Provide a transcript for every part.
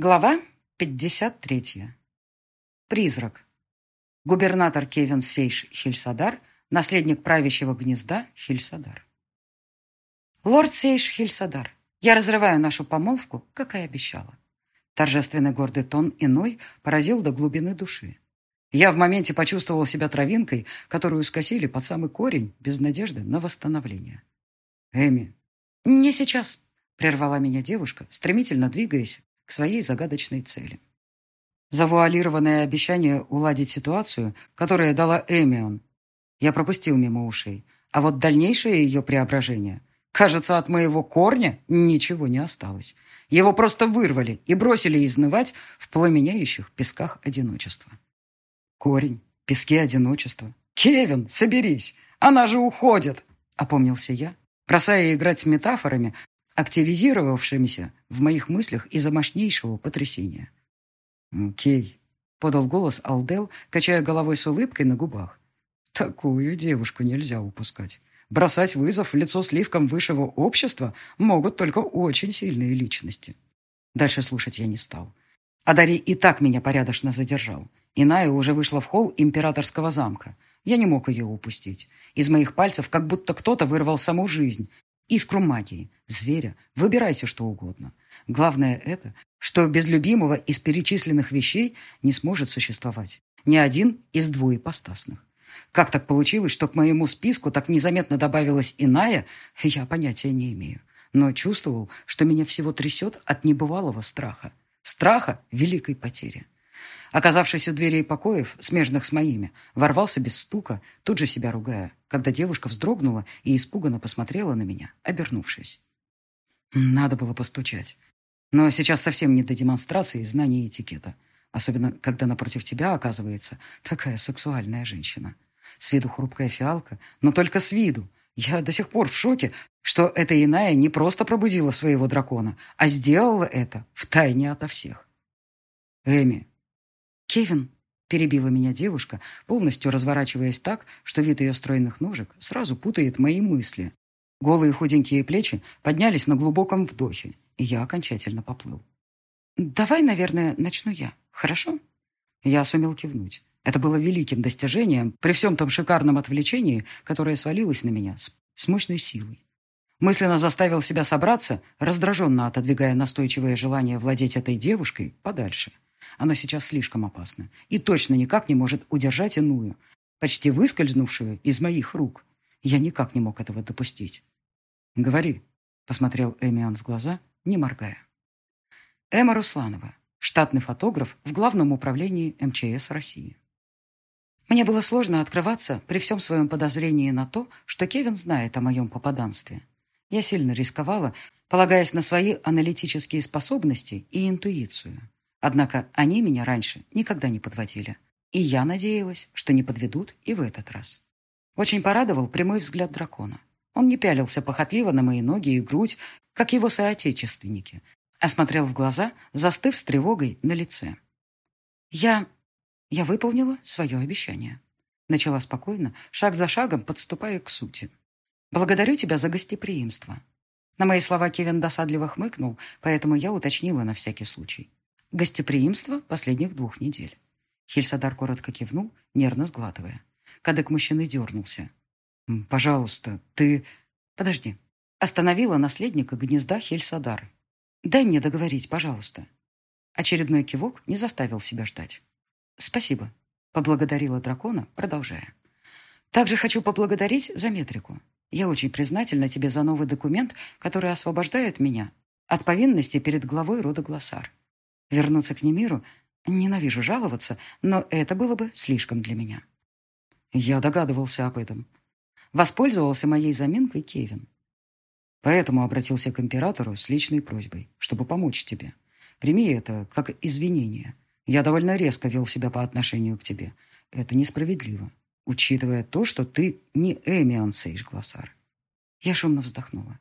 Глава 53. Призрак. Губернатор Кевин Сейш Хильсадар, наследник правящего гнезда Хильсадар. Лорд Сейш Хильсадар, я разрываю нашу помолвку, как и обещала. Торжественный гордый тон иной поразил до глубины души. Я в моменте почувствовал себя травинкой, которую скосили под самый корень, без надежды на восстановление. Эми. Не сейчас, прервала меня девушка, стремительно двигаясь к своей загадочной цели. Завуалированное обещание уладить ситуацию, которое дала Эмион, я пропустил мимо ушей, а вот дальнейшее ее преображение, кажется, от моего корня ничего не осталось. Его просто вырвали и бросили изнывать в пламеняющих песках одиночества. Корень, пески одиночества. «Кевин, соберись! Она же уходит!» — опомнился я, бросая играть с метафорами, активизировавшимися в моих мыслях из-за мощнейшего потрясения. «Кей», — подал голос Алдел, качая головой с улыбкой на губах. «Такую девушку нельзя упускать. Бросать вызов в лицо сливкам высшего общества могут только очень сильные личности». Дальше слушать я не стал. Адари и так меня порядочно задержал. Иная уже вышла в холл императорского замка. Я не мог ее упустить. Из моих пальцев как будто кто-то вырвал саму жизнь, искру магии, зверя, выбирайте что угодно. Главное это, что без любимого из перечисленных вещей не сможет существовать ни один из двуепостасных. Как так получилось, что к моему списку так незаметно добавилась иная, я понятия не имею. Но чувствовал, что меня всего трясет от небывалого страха. Страха великой потери. Оказавшись у дверей покоев, смежных с моими, ворвался без стука, тут же себя ругая, когда девушка вздрогнула и испуганно посмотрела на меня, обернувшись. Надо было постучать. Но сейчас совсем не до демонстрации знаний этикета. Особенно, когда напротив тебя оказывается такая сексуальная женщина. С виду хрупкая фиалка, но только с виду. Я до сих пор в шоке, что эта иная не просто пробудила своего дракона, а сделала это втайне ото всех. Эми, «Кевин!» — перебила меня девушка, полностью разворачиваясь так, что вид ее стройных ножек сразу путает мои мысли. Голые худенькие плечи поднялись на глубоком вдохе, и я окончательно поплыл. «Давай, наверное, начну я, хорошо?» Я сумел кивнуть. Это было великим достижением при всем том шикарном отвлечении, которое свалилось на меня с, с мощной силой. Мысленно заставил себя собраться, раздраженно отодвигая настойчивое желание владеть этой девушкой подальше. Оно сейчас слишком опасно и точно никак не может удержать иную, почти выскользнувшую из моих рук. Я никак не мог этого допустить. «Говори», — посмотрел Эмиан в глаза, не моргая. Эмма Русланова, штатный фотограф в Главном управлении МЧС России. Мне было сложно открываться при всем своем подозрении на то, что Кевин знает о моем попаданстве. Я сильно рисковала, полагаясь на свои аналитические способности и интуицию. Однако они меня раньше никогда не подводили. И я надеялась, что не подведут и в этот раз. Очень порадовал прямой взгляд дракона. Он не пялился похотливо на мои ноги и грудь, как его соотечественники, а смотрел в глаза, застыв с тревогой на лице. «Я... я выполнила свое обещание». Начала спокойно, шаг за шагом подступая к сути. «Благодарю тебя за гостеприимство». На мои слова Кевин досадливо хмыкнул, поэтому я уточнила на всякий случай. Гостеприимство последних двух недель. Хельсадар коротко кивнул, нервно сглатывая. Кадык мужчины дернулся. «Пожалуйста, ты...» «Подожди». Остановила наследника гнезда Хельсадар. «Дай мне договорить, пожалуйста». Очередной кивок не заставил себя ждать. «Спасибо», — поблагодарила дракона, продолжая. «Также хочу поблагодарить за метрику. Я очень признательна тебе за новый документ, который освобождает меня от повинности перед главой рода Глоссар. Вернуться к Немиру? Ненавижу жаловаться, но это было бы слишком для меня. Я догадывался об этом. Воспользовался моей заминкой Кевин. Поэтому обратился к императору с личной просьбой, чтобы помочь тебе. Прими это как извинение. Я довольно резко вел себя по отношению к тебе. Это несправедливо, учитывая то, что ты не Эмион Сейш Глоссар. Я шумно вздохнула.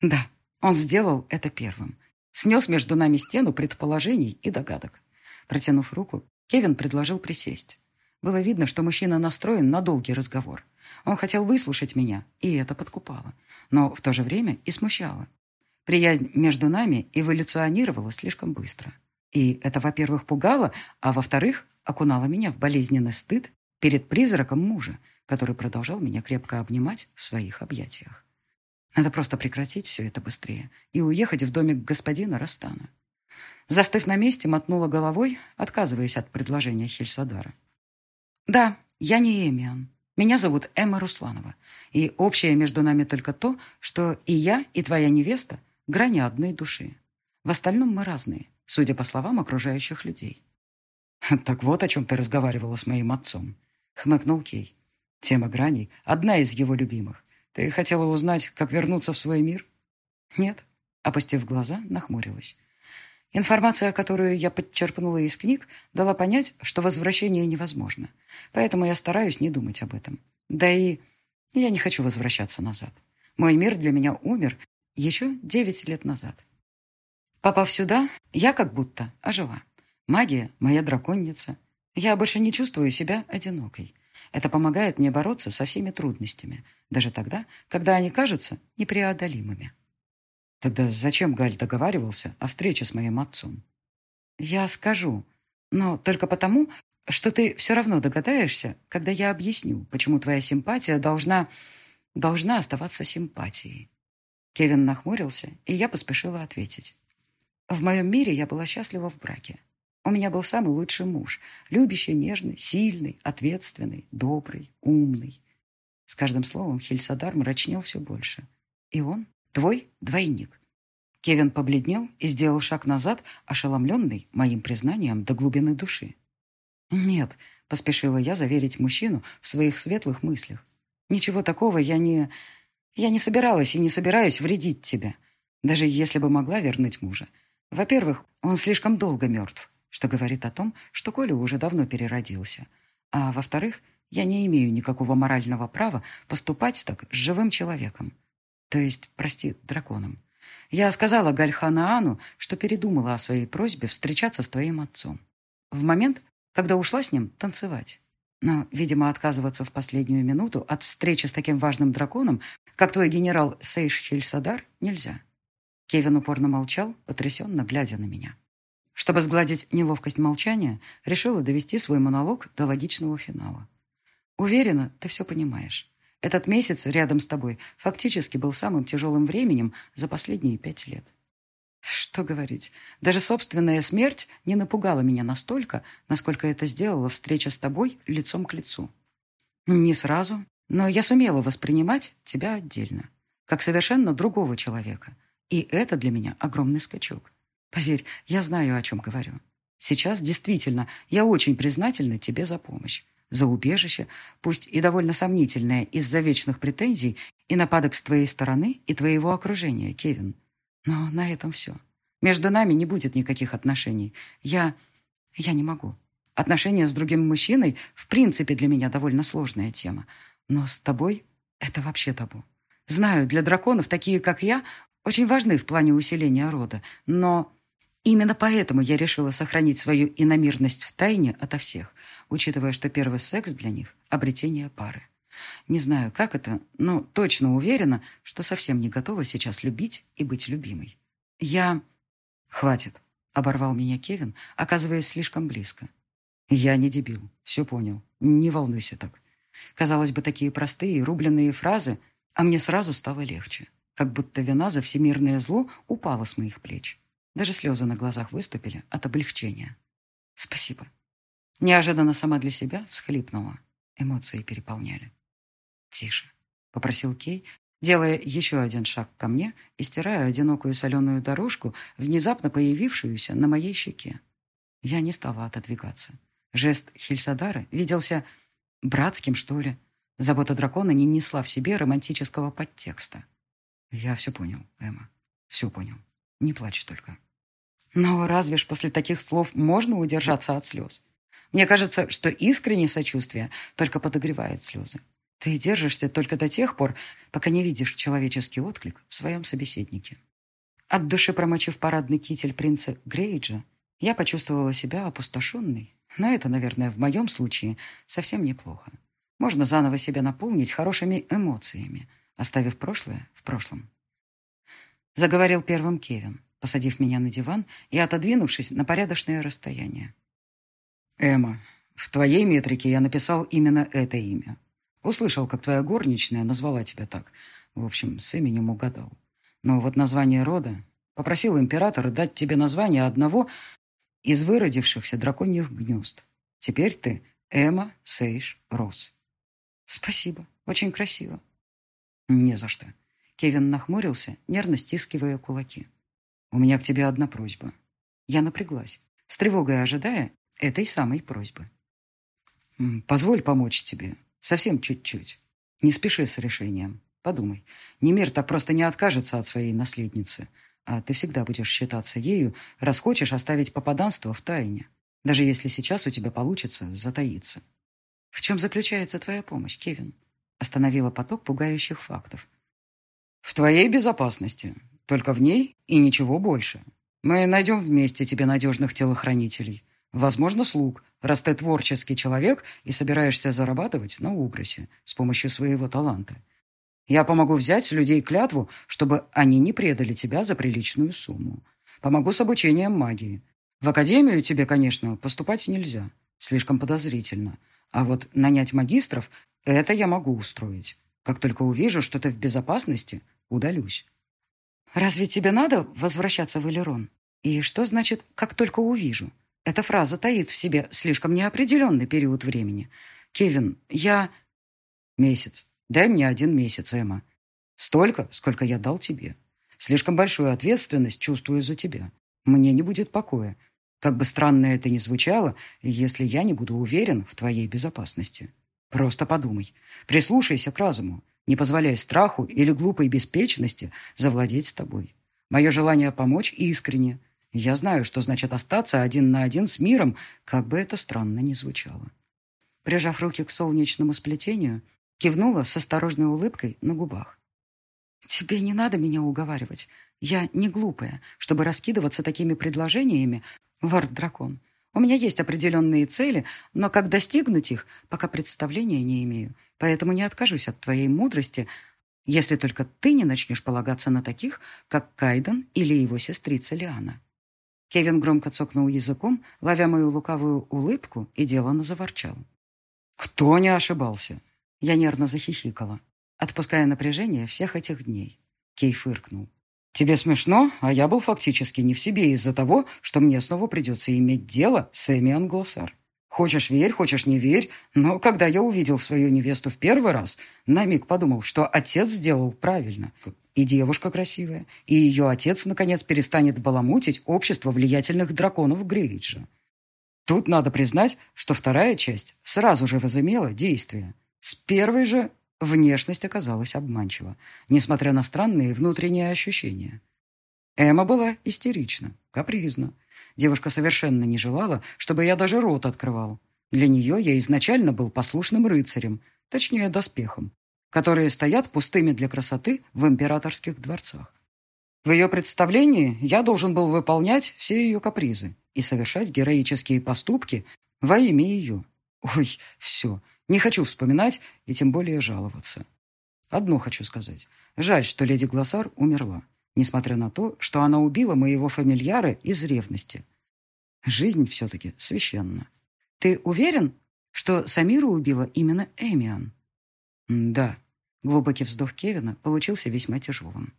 Да, он сделал это первым. Снес между нами стену предположений и догадок. Протянув руку, Кевин предложил присесть. Было видно, что мужчина настроен на долгий разговор. Он хотел выслушать меня, и это подкупало. Но в то же время и смущало. Приязнь между нами эволюционировала слишком быстро. И это, во-первых, пугало, а во-вторых, окунало меня в болезненный стыд перед призраком мужа, который продолжал меня крепко обнимать в своих объятиях. Надо просто прекратить все это быстрее и уехать в домик господина Растана. Застыв на месте, мотнула головой, отказываясь от предложения Хельсадара. «Да, я не Эмиан. Меня зовут Эмма Русланова. И общее между нами только то, что и я, и твоя невеста — грани одной души. В остальном мы разные, судя по словам окружающих людей». «Так вот о чем ты разговаривала с моим отцом», — хмыкнул Кей. «Тема граней — одна из его любимых. Ты хотела узнать, как вернуться в свой мир?» «Нет», — опустив глаза, нахмурилась. Информация, которую я подчерпнула из книг, дала понять, что возвращение невозможно. Поэтому я стараюсь не думать об этом. Да и я не хочу возвращаться назад. Мой мир для меня умер еще девять лет назад. Попав сюда, я как будто ожила. Магия – моя драконница. Я больше не чувствую себя одинокой. Это помогает мне бороться со всеми трудностями, даже тогда, когда они кажутся непреодолимыми. Тогда зачем Галь договаривался о встрече с моим отцом? Я скажу, но только потому, что ты все равно догадаешься, когда я объясню, почему твоя симпатия должна... должна оставаться симпатией. Кевин нахмурился, и я поспешила ответить. В моем мире я была счастлива в браке. У меня был самый лучший муж, любящий, нежный, сильный, ответственный, добрый, умный. С каждым словом Хельсадар мрачнел все больше. И он Твой двойник». Кевин побледнел и сделал шаг назад, ошеломленный моим признанием до глубины души. «Нет», — поспешила я заверить мужчину в своих светлых мыслях. «Ничего такого я не... Я не собиралась и не собираюсь вредить тебе, даже если бы могла вернуть мужа. Во-первых, он слишком долго мертв, что говорит о том, что Коля уже давно переродился. А во-вторых, я не имею никакого морального права поступать так с живым человеком. То есть, прости, драконом. Я сказала Гальханаану, что передумала о своей просьбе встречаться с твоим отцом. В момент, когда ушла с ним танцевать. Но, видимо, отказываться в последнюю минуту от встречи с таким важным драконом, как твой генерал Сейш Хельсадар, нельзя. Кевин упорно молчал, потрясенно глядя на меня. Чтобы сгладить неловкость молчания, решила довести свой монолог до логичного финала. Уверена, ты все понимаешь. Этот месяц рядом с тобой фактически был самым тяжелым временем за последние пять лет. Что говорить, даже собственная смерть не напугала меня настолько, насколько это сделала встреча с тобой лицом к лицу. Не сразу, но я сумела воспринимать тебя отдельно, как совершенно другого человека. И это для меня огромный скачок. Поверь, я знаю, о чем говорю. Сейчас действительно я очень признательна тебе за помощь за убежище, пусть и довольно сомнительное из-за вечных претензий и нападок с твоей стороны и твоего окружения, Кевин. Но на этом все. Между нами не будет никаких отношений. Я... я не могу. Отношения с другим мужчиной в принципе для меня довольно сложная тема. Но с тобой это вообще табу. Знаю, для драконов такие, как я, очень важны в плане усиления рода, но именно поэтому я решила сохранить свою иномирность в тайне ото всех – учитывая, что первый секс для них – обретение пары. Не знаю, как это, но точно уверена, что совсем не готова сейчас любить и быть любимой. Я... Хватит, оборвал меня Кевин, оказываясь слишком близко. Я не дебил, все понял, не волнуйся так. Казалось бы, такие простые, рубленные фразы, а мне сразу стало легче, как будто вина за всемирное зло упала с моих плеч. Даже слезы на глазах выступили от облегчения. Спасибо. Неожиданно сама для себя всхлипнула. Эмоции переполняли. «Тише», — попросил Кей, делая еще один шаг ко мне и стирая одинокую соленую дорожку, внезапно появившуюся на моей щеке. Я не стала отодвигаться. Жест Хельсадара виделся братским, что ли. Забота дракона не несла в себе романтического подтекста. Я все понял, Эмма. Все понял. Не плачь только. Но разве ж после таких слов можно удержаться от слез? Мне кажется, что искреннее сочувствие только подогревает слезы. Ты держишься только до тех пор, пока не видишь человеческий отклик в своем собеседнике. От души промочив парадный китель принца Грейджа, я почувствовала себя опустошенной. Но это, наверное, в моем случае совсем неплохо. Можно заново себя наполнить хорошими эмоциями, оставив прошлое в прошлом. Заговорил первым Кевин. Посадив меня на диван и отодвинувшись на порядочное расстояние. «Эмма, в твоей метрике я написал именно это имя. Услышал, как твоя горничная назвала тебя так. В общем, с именем угадал. Но вот название рода... Попросил императора дать тебе название одного из выродившихся драконьих гнезд. Теперь ты Эмма Сейш Рос. Спасибо. Очень красиво. Не за что. Кевин нахмурился, нервно стискивая кулаки. У меня к тебе одна просьба. Я напряглась, с тревогой ожидая этой самой просьбы. Позволь помочь тебе. Совсем чуть-чуть. Не спеши с решением. Подумай. Немир так просто не откажется от своей наследницы, а ты всегда будешь считаться ею, раз хочешь оставить попаданство в тайне, даже если сейчас у тебя получится затаиться. В чем заключается твоя помощь, Кевин? Остановила поток пугающих фактов. В твоей безопасности. Только в ней и ничего больше. Мы найдем вместе тебе надежных телохранителей. Возможно, слуг, раз ты творческий человек и собираешься зарабатывать на Убросе с помощью своего таланта. Я помогу взять с людей клятву, чтобы они не предали тебя за приличную сумму. Помогу с обучением магии. В академию тебе, конечно, поступать нельзя. Слишком подозрительно. А вот нанять магистров – это я могу устроить. Как только увижу, что ты в безопасности, удалюсь. Разве тебе надо возвращаться в Элерон? И что значит «как только увижу»? Эта фраза таит в себе слишком неопределенный период времени. Кевин, я... Месяц. Дай мне один месяц, Эмма. Столько, сколько я дал тебе. Слишком большую ответственность чувствую за тебя. Мне не будет покоя. Как бы странно это ни звучало, если я не буду уверен в твоей безопасности. Просто подумай. Прислушайся к разуму. Не позволяй страху или глупой беспечности завладеть тобой. Мое желание помочь искренне. Я знаю, что значит остаться один на один с миром, как бы это странно ни звучало. Прижав руки к солнечному сплетению, кивнула с осторожной улыбкой на губах. «Тебе не надо меня уговаривать. Я не глупая, чтобы раскидываться такими предложениями, лорд-дракон. У меня есть определенные цели, но как достигнуть их, пока представления не имею. Поэтому не откажусь от твоей мудрости, если только ты не начнешь полагаться на таких, как Кайден или его сестрица Лиана». Кевин громко цокнул языком, ловя мою лукавую улыбку, и делано заворчал. «Кто не ошибался?» Я нервно захихикала, отпуская напряжение всех этих дней. Кей фыркнул. Тебе смешно, а я был фактически не в себе из-за того, что мне снова придется иметь дело с Эми Англосар. Хочешь верь, хочешь не верь, но когда я увидел свою невесту в первый раз, на миг подумал, что отец сделал правильно. И девушка красивая, и ее отец, наконец, перестанет баламутить общество влиятельных драконов Грейджа. Тут надо признать, что вторая часть сразу же возымела действие. С первой же Внешность оказалась обманчива, несмотря на странные внутренние ощущения. Эмма была истерична, капризна. Девушка совершенно не желала, чтобы я даже рот открывал. Для нее я изначально был послушным рыцарем, точнее, доспехом, которые стоят пустыми для красоты в императорских дворцах. В ее представлении я должен был выполнять все ее капризы и совершать героические поступки во имя ее. Ой, все, не хочу вспоминать и тем более жаловаться. Одно хочу сказать. Жаль, что леди Глоссар умерла, несмотря на то, что она убила моего фамильяра из ревности. Жизнь все-таки священна. Ты уверен, что Самиру убила именно Эмиан? Да. Глубокий вздох Кевина получился весьма тяжелым.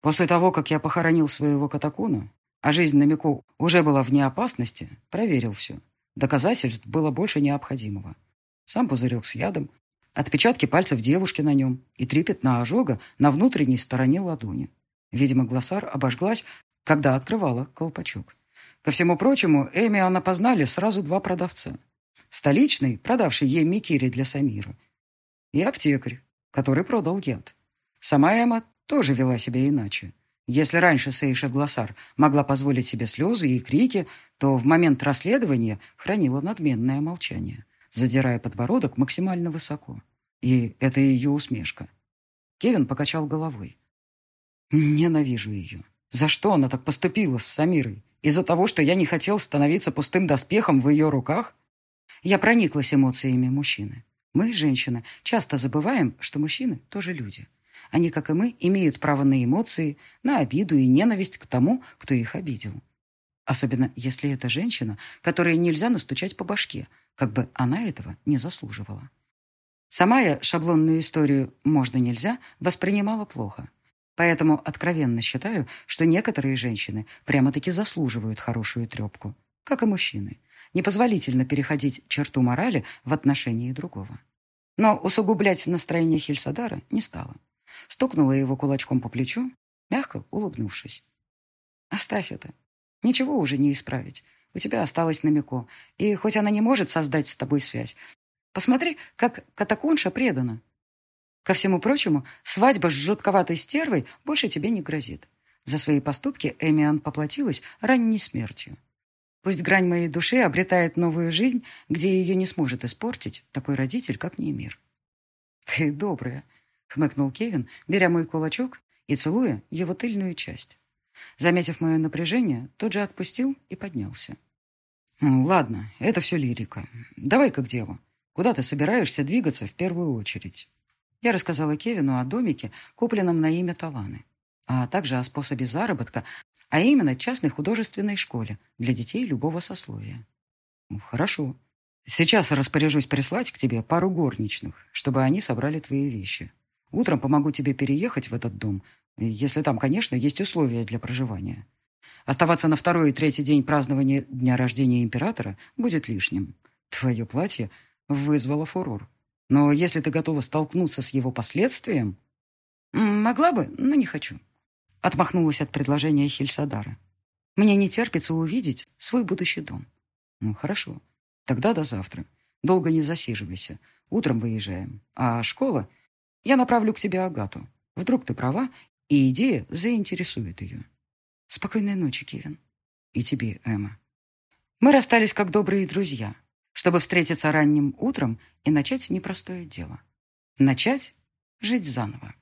После того, как я похоронил своего катакуна, а жизнь на Мико уже была вне опасности, проверил все. Доказательств было больше необходимого. Сам пузырек с ядом, отпечатки пальцев девушки на нем и три пятна ожога на внутренней стороне ладони. Видимо, глоссар обожглась, когда открывала колпачок. Ко всему прочему, Эми она познали сразу два продавца. Столичный, продавший ей микири для Самира, и аптекарь, который продал яд. Сама Эма тоже вела себя иначе. Если раньше Сейша Глоссар могла позволить себе слезы и крики, то в момент расследования хранила надменное молчание задирая подбородок максимально высоко. И это ее усмешка. Кевин покачал головой. Ненавижу ее. За что она так поступила с Самирой? Из-за того, что я не хотел становиться пустым доспехом в ее руках? Я прониклась эмоциями мужчины. Мы, женщины, часто забываем, что мужчины тоже люди. Они, как и мы, имеют право на эмоции, на обиду и ненависть к тому, кто их обидел. Особенно, если это женщина, которой нельзя настучать по башке, как бы она этого не заслуживала. Сама я шаблонную историю «можно-нельзя» воспринимала плохо. Поэтому откровенно считаю, что некоторые женщины прямо-таки заслуживают хорошую трепку, как и мужчины. Непозволительно переходить черту морали в отношении другого. Но усугублять настроение Хельсадара не стала. Стукнула его кулачком по плечу, мягко улыбнувшись. «Оставь это. Ничего уже не исправить. У тебя осталась Намико, и хоть она не может создать с тобой связь, посмотри, как катакунша предана. Ко всему прочему, свадьба с жутковатой стервой больше тебе не грозит. За свои поступки Эмиан поплатилась ранней смертью. Пусть грань моей души обретает новую жизнь, где ее не сможет испортить такой родитель, как Немир. «Ты добрая», — хмыкнул Кевин, беря мой кулачок и целуя его тыльную часть. Заметив мое напряжение, тот же отпустил и поднялся. «Ну, ладно, это все лирика. Давай-ка к делу. Куда ты собираешься двигаться в первую очередь?» Я рассказала Кевину о домике, купленном на имя Таланы, а также о способе заработка, а именно частной художественной школе для детей любого сословия. «Ну, «Хорошо. Сейчас распоряжусь прислать к тебе пару горничных, чтобы они собрали твои вещи. Утром помогу тебе переехать в этот дом, если там, конечно, есть условия для проживания. Оставаться на второй и третий день празднования дня рождения императора будет лишним. Твое платье вызвало фурор. Но если ты готова столкнуться с его последствием... Могла бы, но не хочу. Отмахнулась от предложения Хельсадара. Мне не терпится увидеть свой будущий дом. Ну, хорошо. Тогда до завтра. Долго не засиживайся. Утром выезжаем. А школа? Я направлю к тебе Агату. Вдруг ты права, и идея заинтересует ее. Спокойной ночи, Кевин. И тебе, Эмма. Мы расстались как добрые друзья, чтобы встретиться ранним утром и начать непростое дело. Начать жить заново.